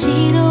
记录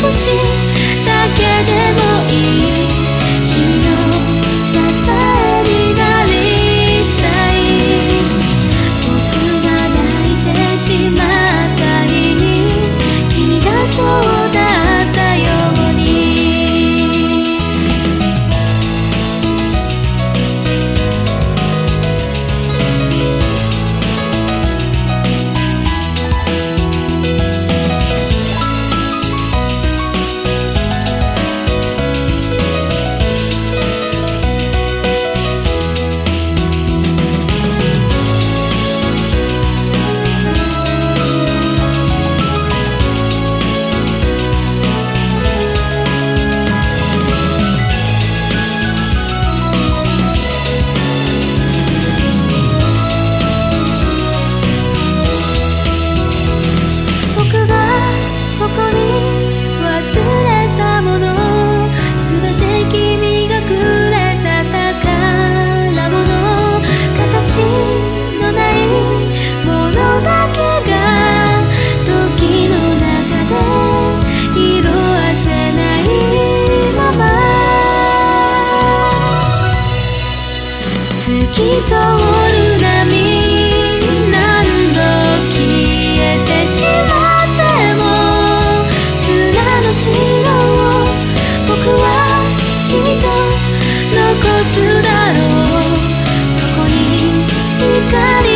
少しだけでもいいすだろう。そこに